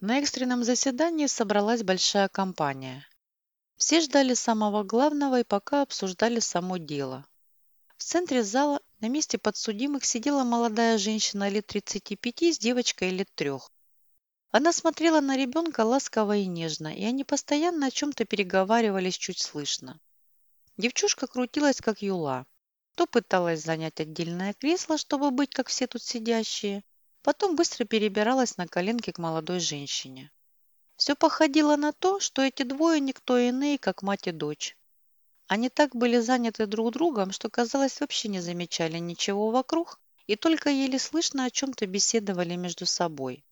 На экстренном заседании собралась большая компания. Все ждали самого главного и пока обсуждали само дело. В центре зала на месте подсудимых сидела молодая женщина лет 35 с девочкой лет трех. Она смотрела на ребенка ласково и нежно, и они постоянно о чем-то переговаривались чуть слышно. Девчушка крутилась, как юла. То пыталась занять отдельное кресло, чтобы быть, как все тут сидящие, потом быстро перебиралась на коленки к молодой женщине. Все походило на то, что эти двое никто иные, как мать и дочь. Они так были заняты друг другом, что, казалось, вообще не замечали ничего вокруг и только еле слышно о чем-то беседовали между собой.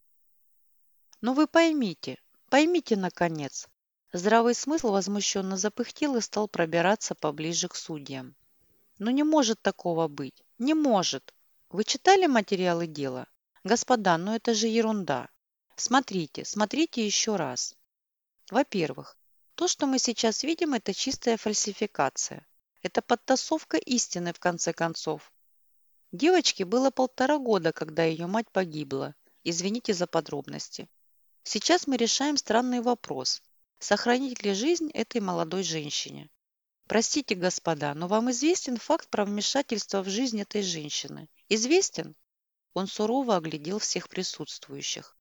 Но вы поймите, поймите, наконец. Здравый смысл возмущенно запыхтел и стал пробираться поближе к судьям. Но не может такого быть. Не может. Вы читали материалы дела? Господа, ну это же ерунда. Смотрите, смотрите еще раз. Во-первых, то, что мы сейчас видим, это чистая фальсификация. Это подтасовка истины, в конце концов. Девочке было полтора года, когда ее мать погибла. Извините за подробности. Сейчас мы решаем странный вопрос. Сохранить ли жизнь этой молодой женщине? Простите, господа, но вам известен факт про вмешательство в жизнь этой женщины? Известен? Он сурово оглядел всех присутствующих.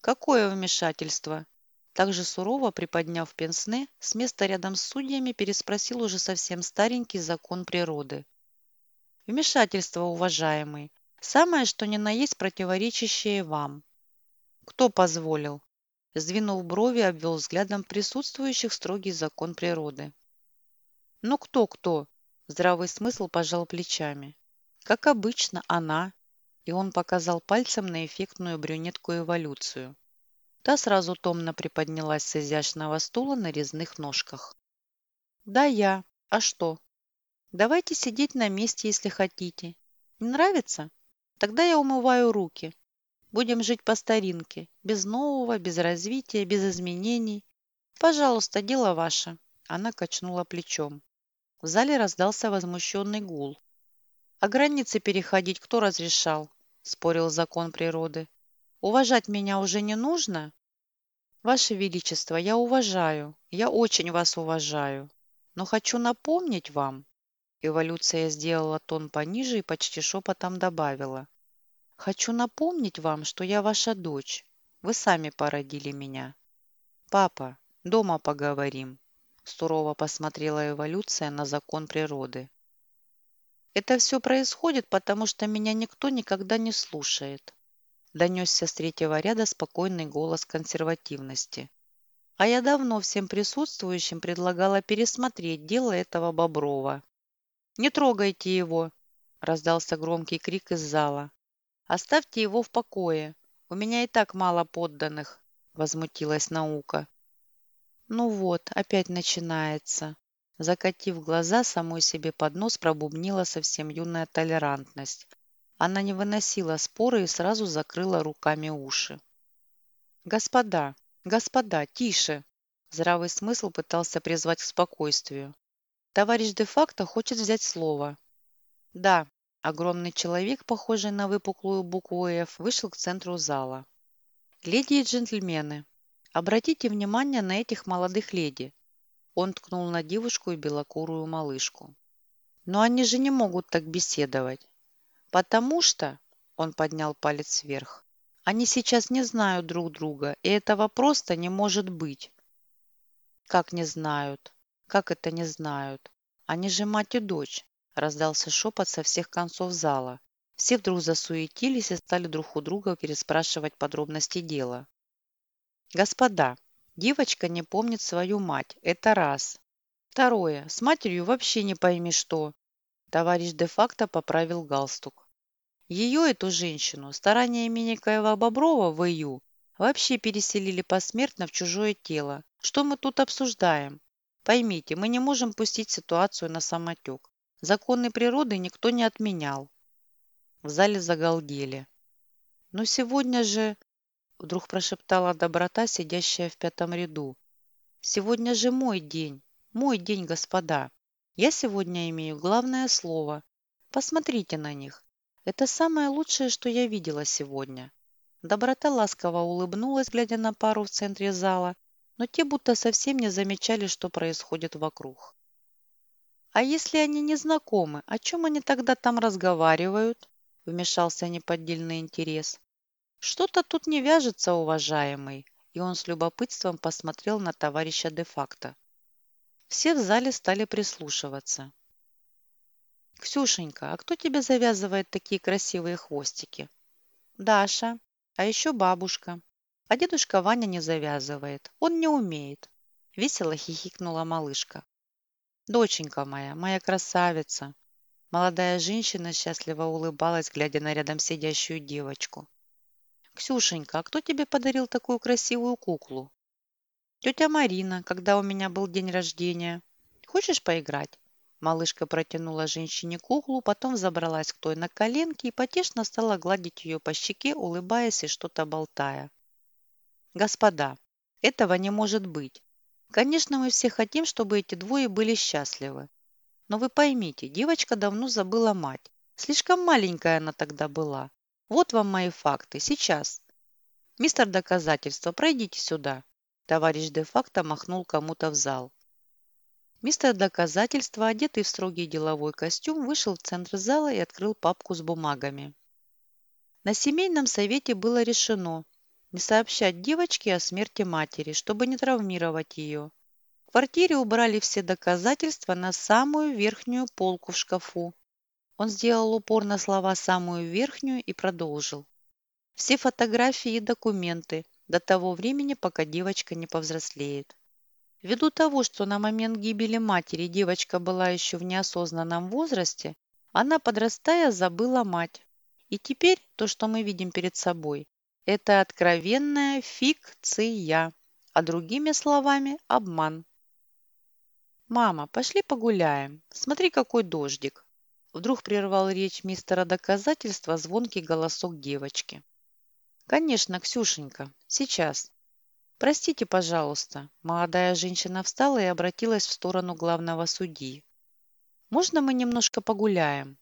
Какое вмешательство? Также сурово приподняв пенсне, с места рядом с судьями переспросил уже совсем старенький закон природы. Вмешательство, уважаемый, самое что ни на есть противоречащее вам. Кто позволил? Сдвинув брови, обвел взглядом присутствующих строгий закон природы. Ну кто-кто? Здравый смысл пожал плечами. Как обычно, она. И он показал пальцем на эффектную брюнетку эволюцию. Та сразу томно приподнялась с изящного стула на резных ножках. «Да, я. А что? Давайте сидеть на месте, если хотите. Не нравится? Тогда я умываю руки. Будем жить по старинке, без нового, без развития, без изменений. Пожалуйста, дело ваше. Она качнула плечом. В зале раздался возмущенный гул. А границы переходить кто разрешал? Спорил закон природы. Уважать меня уже не нужно? Ваше Величество, я уважаю, я очень вас уважаю. Но хочу напомнить вам. Эволюция сделала тон пониже и почти шепотом добавила. Хочу напомнить вам, что я ваша дочь. Вы сами породили меня. Папа, дома поговорим. Сурово посмотрела эволюция на закон природы. Это все происходит, потому что меня никто никогда не слушает. Донесся с третьего ряда спокойный голос консервативности. А я давно всем присутствующим предлагала пересмотреть дело этого Боброва. «Не трогайте его!» – раздался громкий крик из зала. Оставьте его в покое. У меня и так мало подданных, возмутилась наука. Ну вот, опять начинается. Закатив глаза, самой себе под нос пробубнила совсем юная толерантность. Она не выносила споры и сразу закрыла руками уши. «Господа, господа, тише!» Здравый смысл пытался призвать к спокойствию. «Товарищ де-факто хочет взять слово». «Да, Огромный человек, похожий на выпуклую букву «Ф», вышел к центру зала. «Леди и джентльмены, обратите внимание на этих молодых леди». Он ткнул на девушку и белокурую малышку. «Но они же не могут так беседовать. Потому что...» Он поднял палец вверх. «Они сейчас не знают друг друга, и этого просто не может быть». «Как не знают? Как это не знают? Они же мать и дочь. Раздался шепот со всех концов зала. Все вдруг засуетились и стали друг у друга переспрашивать подробности дела. «Господа, девочка не помнит свою мать. Это раз. Второе. С матерью вообще не пойми что». Товарищ де-факто поправил галстук. Ее, эту женщину, стараниями некоего Боброва в ИЮ вообще переселили посмертно в чужое тело. Что мы тут обсуждаем? Поймите, мы не можем пустить ситуацию на самотек. Законы природы никто не отменял. В зале загалдели. «Но сегодня же...» — вдруг прошептала доброта, сидящая в пятом ряду. «Сегодня же мой день. Мой день, господа. Я сегодня имею главное слово. Посмотрите на них. Это самое лучшее, что я видела сегодня. Доброта ласково улыбнулась, глядя на пару в центре зала, но те будто совсем не замечали, что происходит вокруг. «А если они не знакомы, о чем они тогда там разговаривают?» – вмешался неподдельный интерес. «Что-то тут не вяжется, уважаемый», и он с любопытством посмотрел на товарища де-факто. Все в зале стали прислушиваться. «Ксюшенька, а кто тебе завязывает такие красивые хвостики?» «Даша. А еще бабушка. А дедушка Ваня не завязывает. Он не умеет». Весело хихикнула малышка. «Доченька моя, моя красавица!» Молодая женщина счастливо улыбалась, глядя на рядом сидящую девочку. «Ксюшенька, а кто тебе подарил такую красивую куклу?» «Тетя Марина, когда у меня был день рождения. Хочешь поиграть?» Малышка протянула женщине куклу, потом забралась к той на коленки и потешно стала гладить ее по щеке, улыбаясь и что-то болтая. «Господа, этого не может быть. Конечно, мы все хотим, чтобы эти двое были счастливы. Но вы поймите, девочка давно забыла мать. Слишком маленькая она тогда была. Вот вам мои факты. Сейчас. Мистер Доказательство, пройдите сюда. Товарищ де-факто махнул кому-то в зал. Мистер Доказательство, одетый в строгий деловой костюм, вышел в центр зала и открыл папку с бумагами. На семейном совете было решено не сообщать девочке о смерти матери, чтобы не травмировать ее. В квартире убрали все доказательства на самую верхнюю полку в шкафу, он сделал упор на слова самую верхнюю и продолжил. Все фотографии и документы до того времени, пока девочка не повзрослеет. Ввиду того, что на момент гибели матери девочка была еще в неосознанном возрасте, она, подрастая, забыла мать. И теперь то, что мы видим перед собой, это откровенная фикция, а другими словами – обман. «Мама, пошли погуляем. Смотри, какой дождик!» Вдруг прервал речь мистера доказательства звонкий голосок девочки. «Конечно, Ксюшенька, сейчас. Простите, пожалуйста». Молодая женщина встала и обратилась в сторону главного судьи. «Можно мы немножко погуляем?»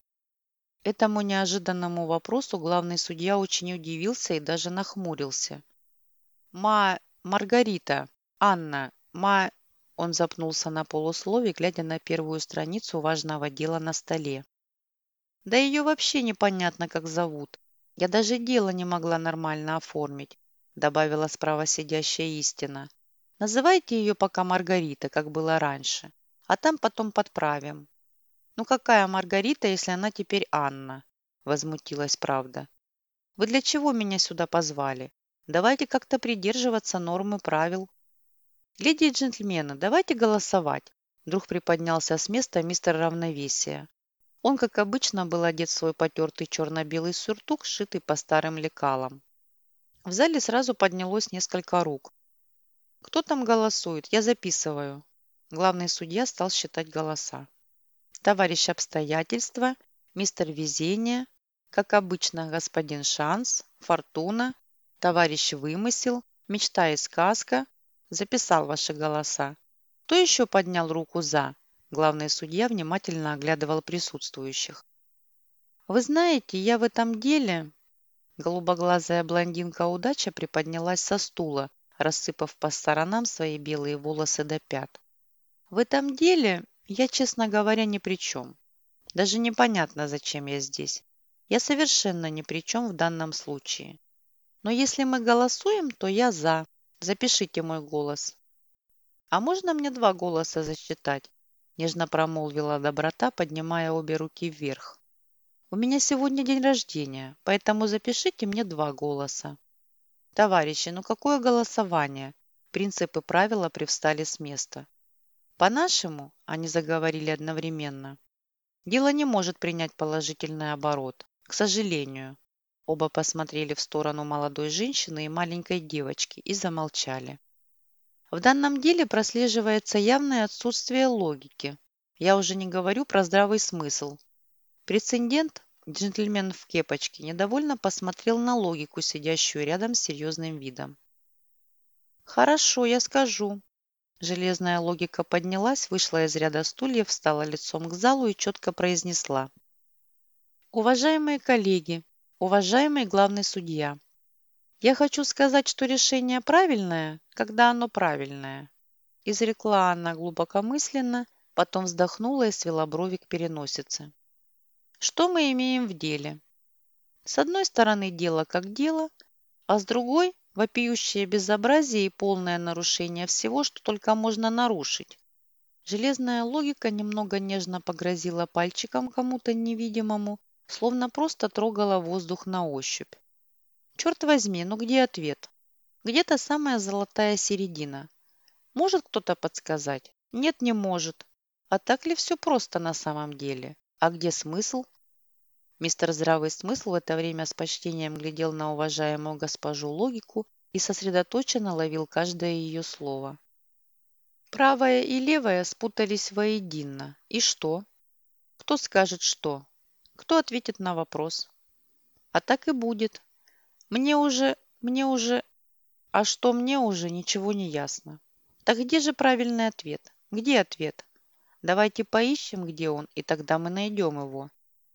Этому неожиданному вопросу главный судья очень удивился и даже нахмурился. «Ма... Маргарита... Анна... Ма...» Он запнулся на полуслове, глядя на первую страницу важного дела на столе. Да ее вообще непонятно, как зовут. Я даже дело не могла нормально оформить, добавила справа сидящая истина. Называйте ее пока Маргарита, как было раньше, а там потом подправим. Ну какая Маргарита, если она теперь Анна? Возмутилась правда. Вы для чего меня сюда позвали? Давайте как-то придерживаться нормы правил. Леди и джентльмены, давайте голосовать. Вдруг приподнялся с места мистер равновесия. Он, как обычно, был одет в свой потертый черно-белый сюртук, сшитый по старым лекалам. В зале сразу поднялось несколько рук. «Кто там голосует? Я записываю». Главный судья стал считать голоса. «Товарищ обстоятельства, мистер везение, как обычно, господин шанс, фортуна, товарищ вымысел, мечта и сказка. Записал ваши голоса. Кто еще поднял руку «за»? Главный судья внимательно оглядывал присутствующих. «Вы знаете, я в этом деле...» Голубоглазая блондинка удача приподнялась со стула, рассыпав по сторонам свои белые волосы до пят. «В этом деле я, честно говоря, ни при чем. Даже непонятно, зачем я здесь. Я совершенно ни при чем в данном случае. Но если мы голосуем, то я за. Запишите мой голос. А можно мне два голоса засчитать? Нежно промолвила доброта, поднимая обе руки вверх. «У меня сегодня день рождения, поэтому запишите мне два голоса». «Товарищи, ну какое голосование?» Принципы правила привстали с места. «По-нашему», – они заговорили одновременно, – «дело не может принять положительный оборот, к сожалению». Оба посмотрели в сторону молодой женщины и маленькой девочки и замолчали. В данном деле прослеживается явное отсутствие логики. Я уже не говорю про здравый смысл. Прецедент, джентльмен в кепочке, недовольно посмотрел на логику, сидящую рядом с серьезным видом. «Хорошо, я скажу». Железная логика поднялась, вышла из ряда стульев, встала лицом к залу и четко произнесла. «Уважаемые коллеги, уважаемый главный судья, Я хочу сказать, что решение правильное, когда оно правильное. Изрекла она глубокомысленно, потом вздохнула и свела брови к переносице. Что мы имеем в деле? С одной стороны дело как дело, а с другой – вопиющее безобразие и полное нарушение всего, что только можно нарушить. Железная логика немного нежно погрозила пальчиком кому-то невидимому, словно просто трогала воздух на ощупь. Черт возьми, ну где ответ? Где та самая золотая середина? Может кто-то подсказать? Нет, не может. А так ли все просто на самом деле? А где смысл? Мистер Здравый Смысл в это время с почтением глядел на уважаемую госпожу логику и сосредоточенно ловил каждое ее слово. Правое и левое спутались воедино. И что? Кто скажет что? Кто ответит на вопрос? А так и будет. Мне уже, мне уже... А что мне уже, ничего не ясно. Так где же правильный ответ? Где ответ? Давайте поищем, где он, и тогда мы найдем его.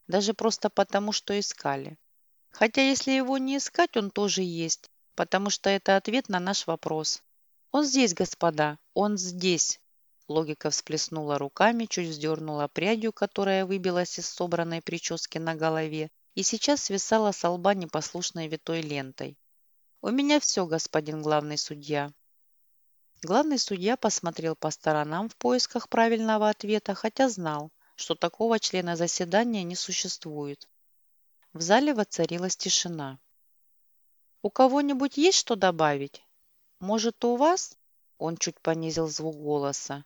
Даже просто потому, что искали. Хотя если его не искать, он тоже есть, потому что это ответ на наш вопрос. Он здесь, господа, он здесь. Логика всплеснула руками, чуть вздернула прядью, которая выбилась из собранной прически на голове, и сейчас свисала с лба непослушной витой лентой. «У меня все, господин главный судья». Главный судья посмотрел по сторонам в поисках правильного ответа, хотя знал, что такого члена заседания не существует. В зале воцарилась тишина. «У кого-нибудь есть что добавить? Может, у вас?» Он чуть понизил звук голоса.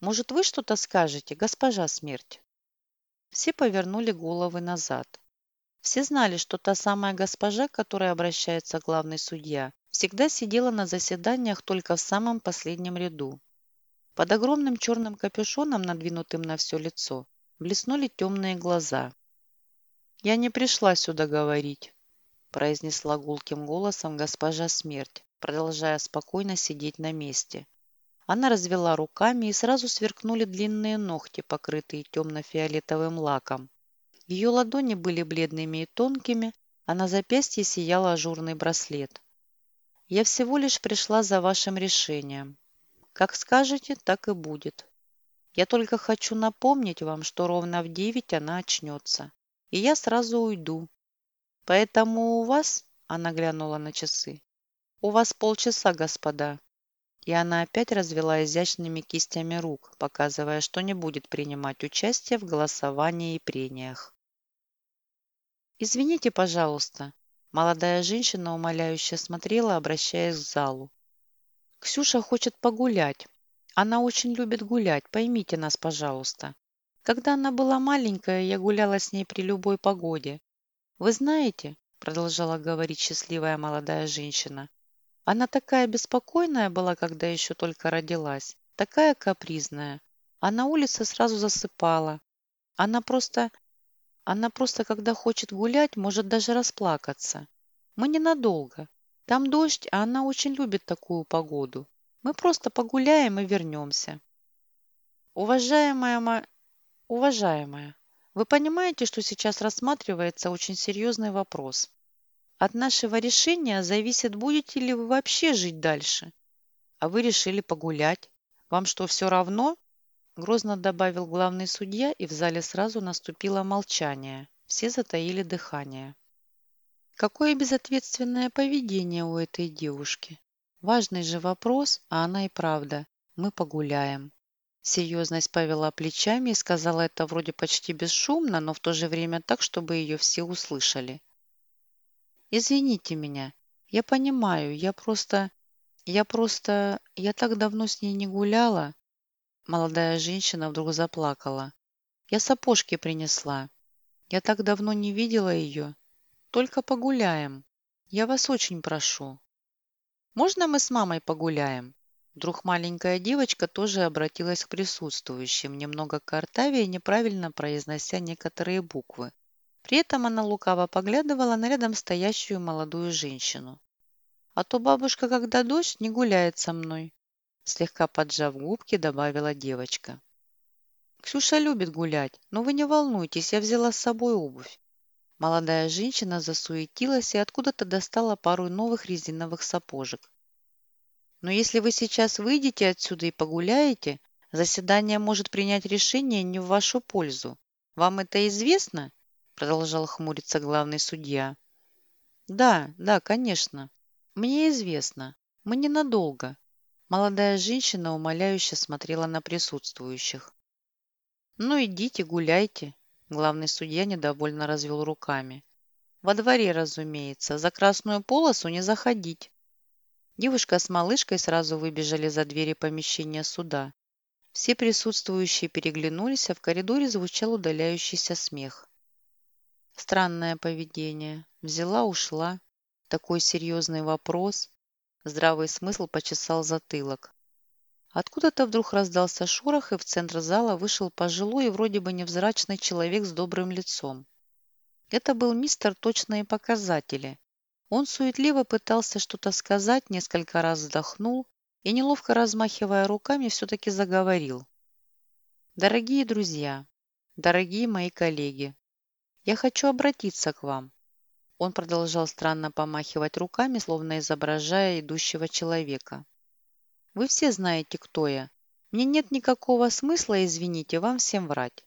«Может, вы что-то скажете, госпожа смерть?» Все повернули головы назад. Все знали, что та самая госпожа, к которой обращается главный судья, всегда сидела на заседаниях только в самом последнем ряду. Под огромным черным капюшоном, надвинутым на все лицо, блеснули темные глаза. «Я не пришла сюда говорить», – произнесла гулким голосом госпожа Смерть, продолжая спокойно сидеть на месте. Она развела руками, и сразу сверкнули длинные ногти, покрытые темно-фиолетовым лаком. Ее ладони были бледными и тонкими, а на запястье сиял ажурный браслет. «Я всего лишь пришла за вашим решением. Как скажете, так и будет. Я только хочу напомнить вам, что ровно в девять она очнется, и я сразу уйду. Поэтому у вас, — она глянула на часы, — у вас полчаса, господа». И она опять развела изящными кистями рук, показывая, что не будет принимать участие в голосовании и прениях. «Извините, пожалуйста». Молодая женщина умоляюще смотрела, обращаясь к залу. «Ксюша хочет погулять. Она очень любит гулять, поймите нас, пожалуйста. Когда она была маленькая, я гуляла с ней при любой погоде. Вы знаете, продолжала говорить счастливая молодая женщина, она такая беспокойная была, когда еще только родилась, такая капризная. А на улице сразу засыпала. Она просто она просто, когда хочет гулять, может даже расплакаться. Мы ненадолго. Там дождь, а она очень любит такую погоду. Мы просто погуляем и вернемся. Уважаемая ма... Уважаемая, вы понимаете, что сейчас рассматривается очень серьезный вопрос. От нашего решения зависит, будете ли вы вообще жить дальше. А вы решили погулять. Вам что, все равно? Грозно добавил главный судья, и в зале сразу наступило молчание. Все затаили дыхание. Какое безответственное поведение у этой девушки. Важный же вопрос, а она и правда. Мы погуляем. Серьезность повела плечами и сказала это вроде почти бесшумно, но в то же время так, чтобы ее все услышали. «Извините меня. Я понимаю, я просто... Я просто... Я так давно с ней не гуляла. Молодая женщина вдруг заплакала. «Я сапожки принесла. Я так давно не видела ее. Только погуляем. Я вас очень прошу». «Можно мы с мамой погуляем?» Вдруг маленькая девочка тоже обратилась к присутствующим, немного картавя неправильно произнося некоторые буквы. При этом она лукаво поглядывала на рядом стоящую молодую женщину. «А то бабушка, когда дождь, не гуляет со мной. Слегка поджав губки, добавила девочка. Ксюша любит гулять, но вы не волнуйтесь, я взяла с собой обувь. Молодая женщина засуетилась и откуда-то достала пару новых резиновых сапожек. «Но если вы сейчас выйдете отсюда и погуляете, заседание может принять решение не в вашу пользу. Вам это известно?» Продолжал хмуриться главный судья. «Да, да, конечно. Мне известно. Мы ненадолго». Молодая женщина умоляюще смотрела на присутствующих. «Ну, идите, гуляйте», – главный судья недовольно развел руками. «Во дворе, разумеется, за красную полосу не заходить». Девушка с малышкой сразу выбежали за двери помещения суда. Все присутствующие переглянулись, а в коридоре звучал удаляющийся смех. Странное поведение. Взяла, ушла. Такой серьезный вопрос. Здравый смысл почесал затылок. Откуда-то вдруг раздался шорох, и в центр зала вышел пожилой и вроде бы невзрачный человек с добрым лицом. Это был мистер «Точные показатели». Он суетливо пытался что-то сказать, несколько раз вздохнул и, неловко размахивая руками, все-таки заговорил. «Дорогие друзья, дорогие мои коллеги, я хочу обратиться к вам». Он продолжал странно помахивать руками, словно изображая идущего человека. Вы все знаете, кто я. Мне нет никакого смысла, извините, вам всем врать.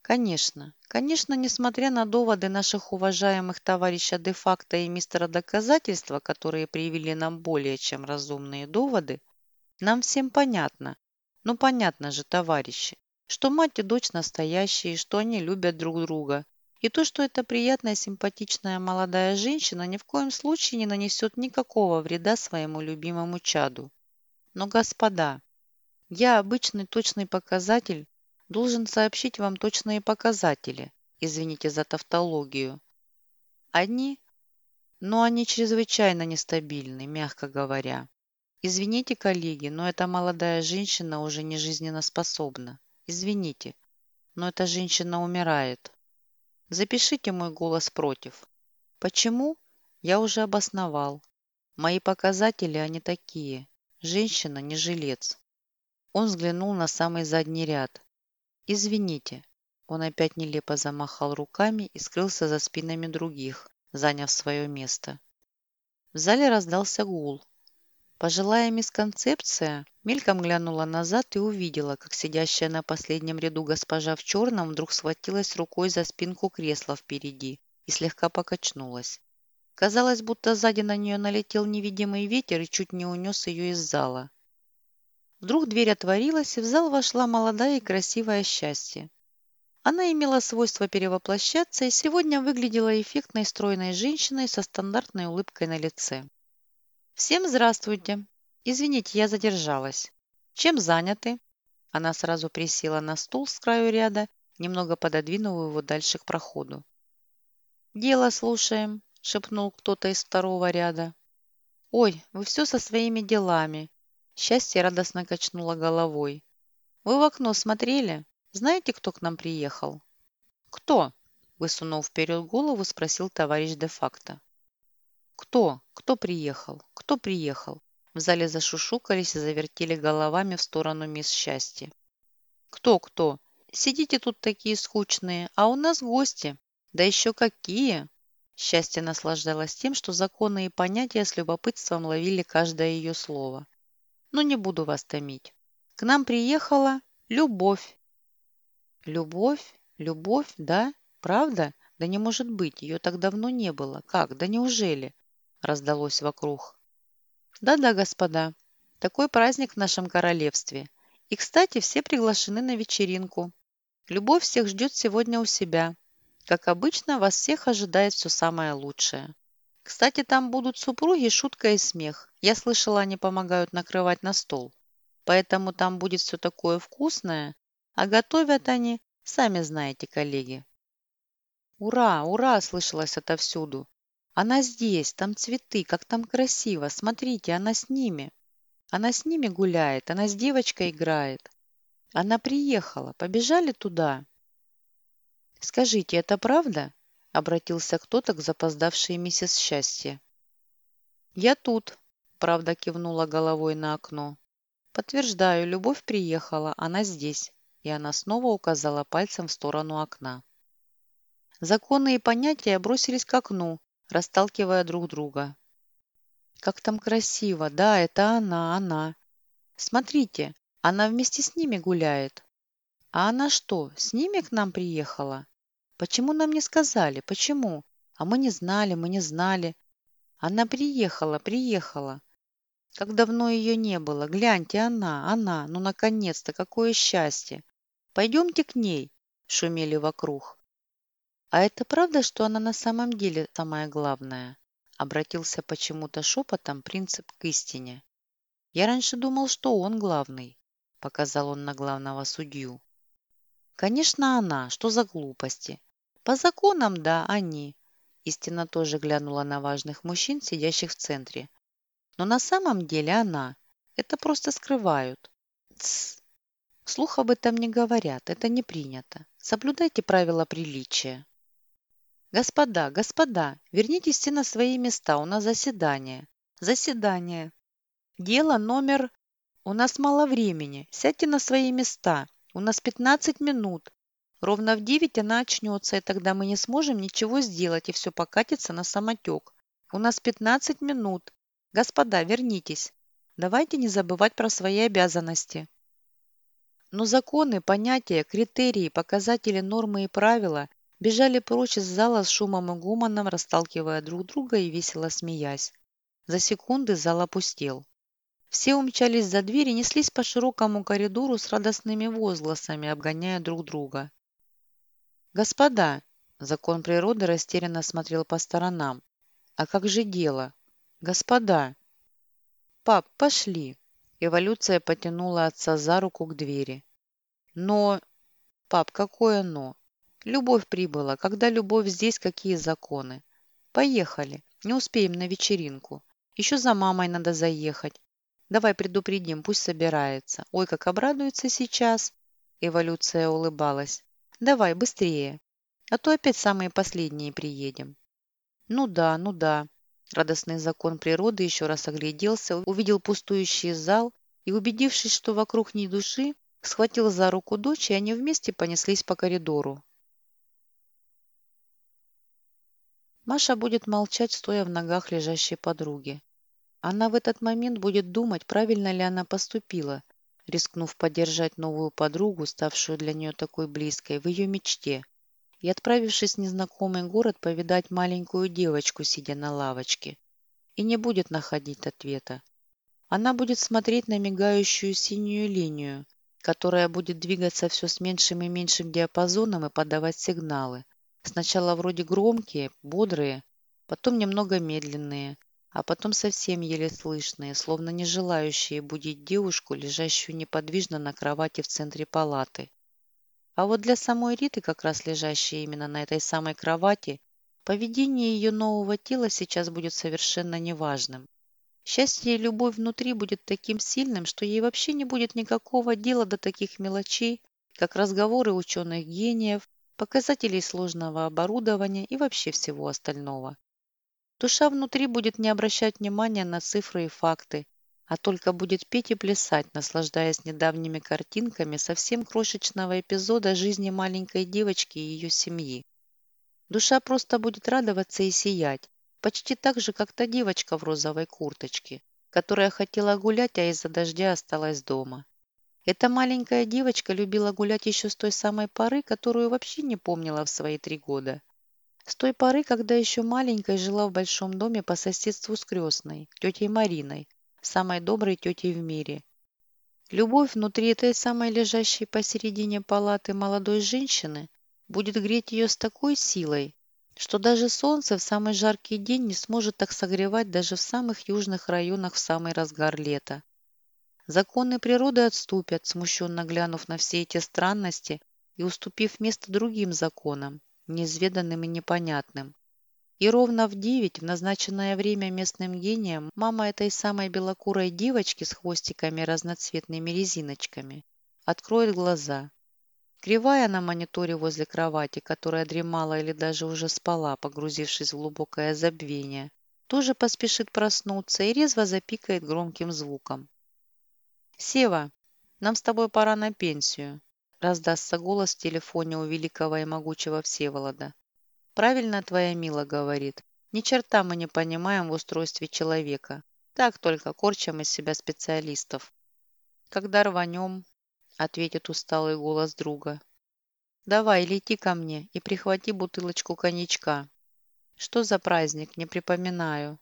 Конечно, конечно, несмотря на доводы наших уважаемых товарища де-факто и мистера доказательства, которые привели нам более чем разумные доводы, нам всем понятно, ну понятно же, товарищи, что мать и дочь настоящие, что они любят друг друга, и то, что эта приятная, симпатичная молодая женщина ни в коем случае не нанесет никакого вреда своему любимому чаду. Но, господа, я, обычный точный показатель, должен сообщить вам точные показатели. Извините за тавтологию. Они, но они чрезвычайно нестабильны, мягко говоря. Извините, коллеги, но эта молодая женщина уже не жизненно способна. Извините, но эта женщина умирает. Запишите мой голос против. Почему? Я уже обосновал. Мои показатели, они такие. Женщина не жилец. Он взглянул на самый задний ряд. «Извините». Он опять нелепо замахал руками и скрылся за спинами других, заняв свое место. В зале раздался гул. Пожилая мисконцепция мельком глянула назад и увидела, как сидящая на последнем ряду госпожа в черном вдруг схватилась рукой за спинку кресла впереди и слегка покачнулась. Казалось, будто сзади на нее налетел невидимый ветер и чуть не унес ее из зала. Вдруг дверь отворилась, и в зал вошла молодая и красивая счастье. Она имела свойство перевоплощаться и сегодня выглядела эффектной стройной женщиной со стандартной улыбкой на лице. «Всем здравствуйте! Извините, я задержалась. Чем заняты?» Она сразу присела на стул с краю ряда, немного пододвинув его дальше к проходу. «Дело слушаем», – шепнул кто-то из второго ряда. «Ой, вы все со своими делами!» Счастье радостно качнуло головой. «Вы в окно смотрели? Знаете, кто к нам приехал?» «Кто?» – высунув вперед голову, спросил товарищ де-факто. «Кто? Кто приехал? Кто приехал?» В зале зашушукались и завертели головами в сторону мисс Счастья. «Кто, кто? Сидите тут такие скучные, а у нас гости. Да еще какие!» Счастье наслаждалось тем, что законы и понятия с любопытством ловили каждое ее слово. Но не буду вас томить. К нам приехала любовь. Любовь? Любовь, да? Правда? Да не может быть, ее так давно не было. Как? Да неужели? Раздалось вокруг. Да-да, господа, такой праздник в нашем королевстве. И, кстати, все приглашены на вечеринку. Любовь всех ждет сегодня у себя. Как обычно, вас всех ожидает все самое лучшее. Кстати, там будут супруги, шутка и смех. Я слышала, они помогают накрывать на стол. Поэтому там будет все такое вкусное, а готовят они, сами знаете, коллеги. «Ура, ура!» – слышалось отовсюду. «Она здесь, там цветы, как там красиво! Смотрите, она с ними! Она с ними гуляет, она с девочкой играет! Она приехала, побежали туда!» «Скажите, это правда?» – обратился кто-то к запоздавшей миссис Счастье. «Я тут», – правда кивнула головой на окно. «Подтверждаю, любовь приехала, она здесь». И она снова указала пальцем в сторону окна. Законы и понятия бросились к окну, расталкивая друг друга. Как там красиво, да, это она, она. Смотрите, она вместе с ними гуляет. А она что, с ними к нам приехала? Почему нам не сказали? Почему? А мы не знали, мы не знали. Она приехала, приехала. Как давно ее не было. Гляньте, она, она. Ну, наконец-то, какое счастье. Пойдемте к ней, шумели вокруг. А это правда, что она на самом деле самая главная? Обратился почему-то шепотом принцип к истине. Я раньше думал, что он главный, показал он на главного судью. Конечно, она. Что за глупости? По законам, да, они. Истина тоже глянула на важных мужчин, сидящих в центре. Но на самом деле она. Это просто скрывают. Тсс. Слух об этом не говорят, это не принято. Соблюдайте правила приличия. Господа, господа, вернитесь все на свои места, у нас заседание. Заседание. Дело номер... У нас мало времени, сядьте на свои места. У нас 15 минут. Ровно в 9 она очнется, и тогда мы не сможем ничего сделать, и все покатится на самотек. У нас 15 минут. Господа, вернитесь. Давайте не забывать про свои обязанности. Но законы, понятия, критерии, показатели, нормы и правила бежали прочь из зала с шумом и гуманом, расталкивая друг друга и весело смеясь. За секунды зал опустел. Все умчались за дверь и неслись по широкому коридору с радостными возгласами, обгоняя друг друга. «Господа!» – закон природы растерянно смотрел по сторонам. «А как же дело? Господа!» «Пап, пошли!» Эволюция потянула отца за руку к двери. «Но...» «Пап, какое «но»?» «Любовь прибыла. Когда любовь здесь, какие законы?» «Поехали. Не успеем на вечеринку. Еще за мамой надо заехать. Давай предупредим, пусть собирается. Ой, как обрадуется сейчас!» Эволюция улыбалась. Давай, быстрее. А то опять самые последние приедем. Ну да, ну да. Радостный закон природы еще раз огляделся, увидел пустующий зал и, убедившись, что вокруг ни души, схватил за руку дочь, и они вместе понеслись по коридору. Маша будет молчать, стоя в ногах лежащей подруги. Она в этот момент будет думать, правильно ли она поступила, рискнув поддержать новую подругу, ставшую для нее такой близкой, в ее мечте, и отправившись в незнакомый город повидать маленькую девочку, сидя на лавочке, и не будет находить ответа. Она будет смотреть на мигающую синюю линию, которая будет двигаться все с меньшим и меньшим диапазоном и подавать сигналы. Сначала вроде громкие, бодрые, потом немного медленные, а потом совсем еле слышные, словно не желающие будить девушку, лежащую неподвижно на кровати в центре палаты. А вот для самой Риты, как раз лежащей именно на этой самой кровати, поведение ее нового тела сейчас будет совершенно неважным. Счастье и любовь внутри будет таким сильным, что ей вообще не будет никакого дела до таких мелочей, как разговоры ученых-гениев, показателей сложного оборудования и вообще всего остального. Душа внутри будет не обращать внимания на цифры и факты, а только будет петь и плясать, наслаждаясь недавними картинками совсем крошечного эпизода жизни маленькой девочки и ее семьи. Душа просто будет радоваться и сиять, почти так же, как та девочка в розовой курточке, которая хотела гулять, а из-за дождя осталась дома. Эта маленькая девочка любила гулять еще с той самой поры, которую вообще не помнила в свои три года. С той поры, когда еще маленькой жила в большом доме по соседству с крестной, тетей Мариной, самой доброй тетей в мире. Любовь внутри этой самой лежащей посередине палаты молодой женщины будет греть ее с такой силой, что даже солнце в самый жаркий день не сможет так согревать даже в самых южных районах в самый разгар лета. Законы природы отступят, смущенно глянув на все эти странности и уступив место другим законам, неизведанным и непонятным. И ровно в девять, в назначенное время местным гением, мама этой самой белокурой девочки с хвостиками разноцветными резиночками откроет глаза. Кривая на мониторе возле кровати, которая дремала или даже уже спала, погрузившись в глубокое забвение, тоже поспешит проснуться и резво запикает громким звуком. «Сева, нам с тобой пора на пенсию», раздастся голос в телефоне у великого и могучего Всеволода. Правильно твоя Мила говорит. Ни черта мы не понимаем в устройстве человека. Так только корчим из себя специалистов. Когда рванем, ответит усталый голос друга. Давай, лети ко мне и прихвати бутылочку коньячка. Что за праздник, не припоминаю.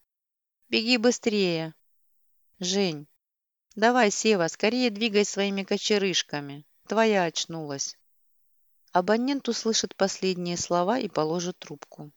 Беги быстрее. Жень, давай, Сева, скорее двигай своими кочерышками. Твоя очнулась. Абонент услышит последние слова и положит трубку.